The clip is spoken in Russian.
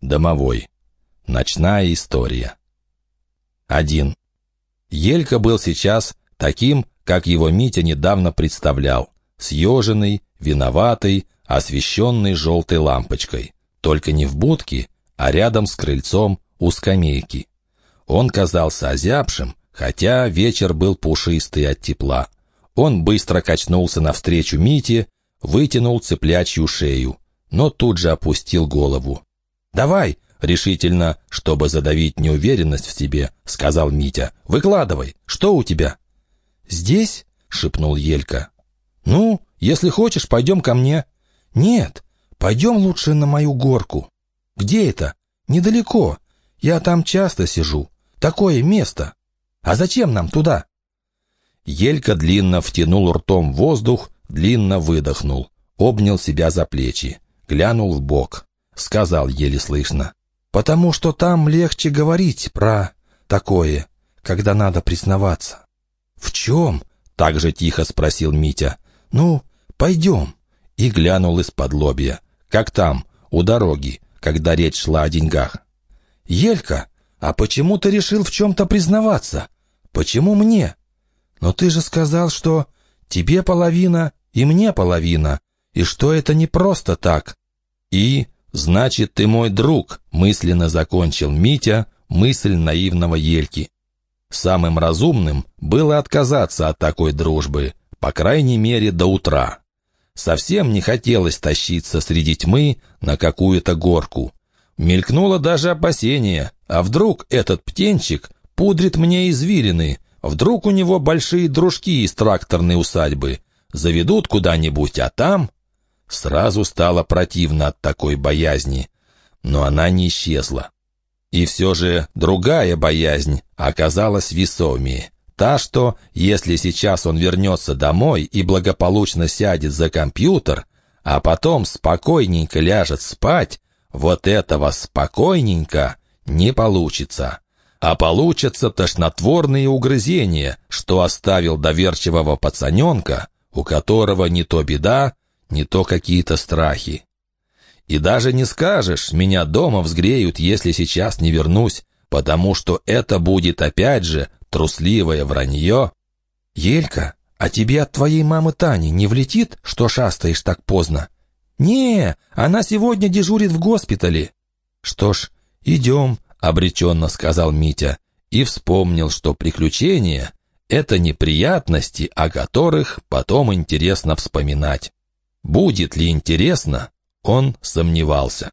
Домовой. Ночная история. 1. Елька был сейчас таким, как его Митя недавно представлял. Съеженный, виноватый, освещенный желтой лампочкой. Только не в будке, а рядом с крыльцом у скамейки. Он казался озябшим, хотя вечер был пушистый от тепла. Он быстро качнулся навстречу Мите, вытянул цыплячью шею, но тут же опустил голову. «Давай!» — решительно, чтобы задавить неуверенность в себе, сказал Митя. «Выкладывай! Что у тебя?» «Здесь?» — шепнул Елька. «Ну, если хочешь, пойдем ко мне». «Нет, пойдем лучше на мою горку». «Где это?» «Недалеко. Я там часто сижу. Такое место. А зачем нам туда?» Елька длинно втянул ртом воздух, длинно выдохнул, обнял себя за плечи, глянул в бок, сказал еле слышно. «Потому что там легче говорить про такое, когда надо признаваться». «В чем?» — так же тихо спросил Митя. «Ну, пойдем». И глянул из-под лобья. «Как там, у дороги, когда речь шла о деньгах?» «Елька, а почему ты решил в чем-то признаваться? Почему мне?» «Но ты же сказал, что тебе половина и мне половина, и что это не просто так». «И, значит, ты мой друг», — мысленно закончил Митя мысль наивного Ельки. Самым разумным было отказаться от такой дружбы, по крайней мере, до утра. Совсем не хотелось тащиться среди тьмы на какую-то горку. Мелькнуло даже опасение, а вдруг этот птенчик пудрит мне извилины, Вдруг у него большие дружки из тракторной усадьбы. Заведут куда-нибудь, а там... Сразу стало противно от такой боязни. Но она не исчезла. И все же другая боязнь оказалась весомее. Та, что, если сейчас он вернется домой и благополучно сядет за компьютер, а потом спокойненько ляжет спать, вот этого спокойненько не получится а получатся тошнотворные угрызения, что оставил доверчивого пацаненка, у которого не то беда, не то какие-то страхи. И даже не скажешь, меня дома взгреют, если сейчас не вернусь, потому что это будет опять же трусливое вранье. Елька, а тебе от твоей мамы Тани не влетит, что шастаешь так поздно? Не, она сегодня дежурит в госпитале. Что ж, идем, — обреченно сказал Митя, и вспомнил, что приключения — это неприятности, о которых потом интересно вспоминать. Будет ли интересно, он сомневался.